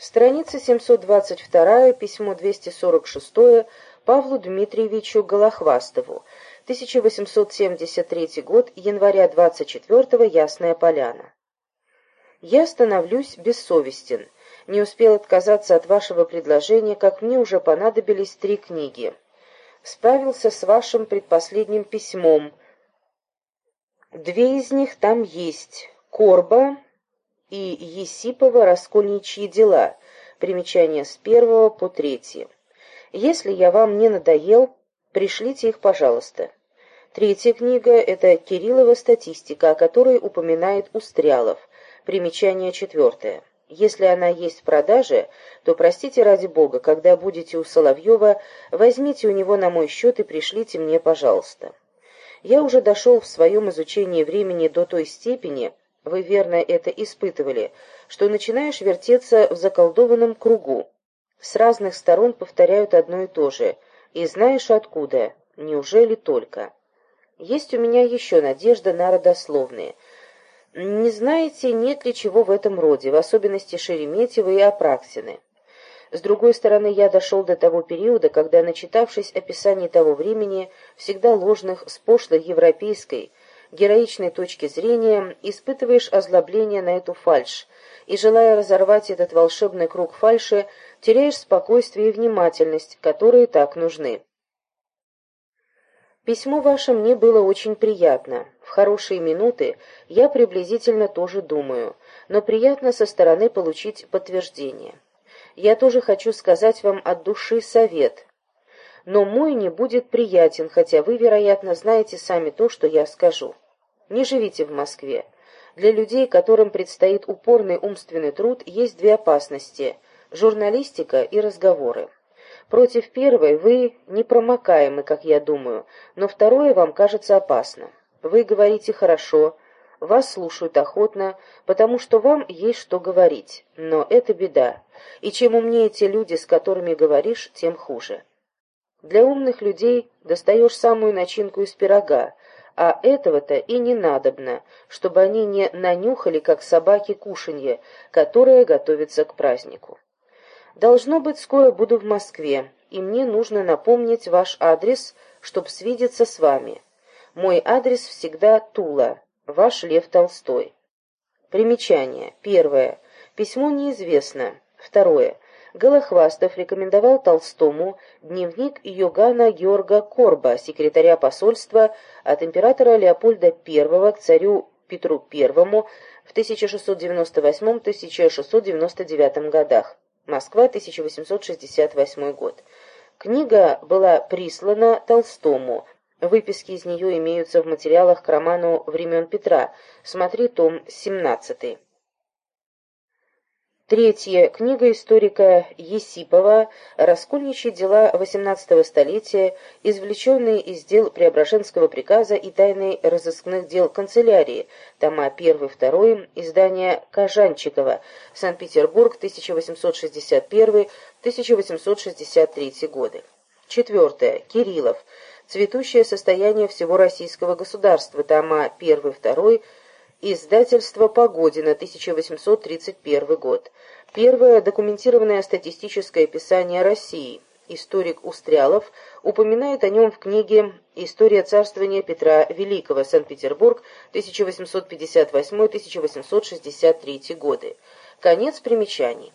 Страница 722, письмо 246 Павлу Дмитриевичу Голохвастову. 1873 год, января 24 Ясная Поляна. Я становлюсь бессовестен. Не успел отказаться от вашего предложения, как мне уже понадобились три книги. Справился с вашим предпоследним письмом. Две из них там есть. Корба и Есипова «Раскольничьи дела». Примечание с первого по третье. Если я вам не надоел, пришлите их, пожалуйста. Третья книга — это Кириллова статистика, о которой упоминает Устрялов. Примечание четвертое. Если она есть в продаже, то, простите ради бога, когда будете у Соловьева, возьмите у него на мой счет и пришлите мне, пожалуйста. Я уже дошел в своем изучении времени до той степени, вы верно это испытывали, что начинаешь вертеться в заколдованном кругу. С разных сторон повторяют одно и то же. И знаешь откуда? Неужели только? Есть у меня еще надежда на родословные. Не знаете, нет ли чего в этом роде, в особенности Шереметьева и Апраксины. С другой стороны, я дошел до того периода, когда, начитавшись описаний того времени, всегда ложных с пошлой европейской, героичной точки зрения, испытываешь озлобление на эту фальшь, и, желая разорвать этот волшебный круг фальши, теряешь спокойствие и внимательность, которые так нужны. Письмо ваше мне было очень приятно. В хорошие минуты я приблизительно тоже думаю, но приятно со стороны получить подтверждение. Я тоже хочу сказать вам от души совет. Но мой не будет приятен, хотя вы, вероятно, знаете сами то, что я скажу. Не живите в Москве. Для людей, которым предстоит упорный умственный труд, есть две опасности – журналистика и разговоры. Против первой вы непромокаемы, как я думаю, но второе вам кажется опасно. Вы говорите хорошо, вас слушают охотно, потому что вам есть что говорить. Но это беда. И чем умнее те люди, с которыми говоришь, тем хуже. Для умных людей достаешь самую начинку из пирога, а этого-то и не надобно, чтобы они не нанюхали, как собаки, кушанье, которое готовится к празднику. Должно быть, скоро буду в Москве, и мне нужно напомнить ваш адрес, чтоб свидеться с вами. Мой адрес всегда Тула, ваш Лев Толстой. Примечание. Первое. Письмо неизвестно. Второе. Голохвастов рекомендовал Толстому дневник Йогана Георга Корба, секретаря посольства от императора Леопольда I к царю Петру I в 1698-1699 годах. Москва, 1868 год. Книга была прислана Толстому. Выписки из нее имеются в материалах к роману «Времен Петра». Смотри том 17. Третья книга историка Есипова «Раскольничьи дела XVIII столетия, извлеченные из дел Преображенского приказа и тайны разыскных дел канцелярии», тома 1-2, издание Кажанчикова, Санкт-Петербург, 1861-1863 годы. Четвертое. Кириллов. «Цветущее состояние всего российского государства», тома 1-2, Издательство Погодина, 1831 год. Первое документированное статистическое описание России. Историк Устрялов упоминает о нем в книге «История царствования Петра Великого. Санкт-Петербург. 1858-1863 годы». Конец примечаний.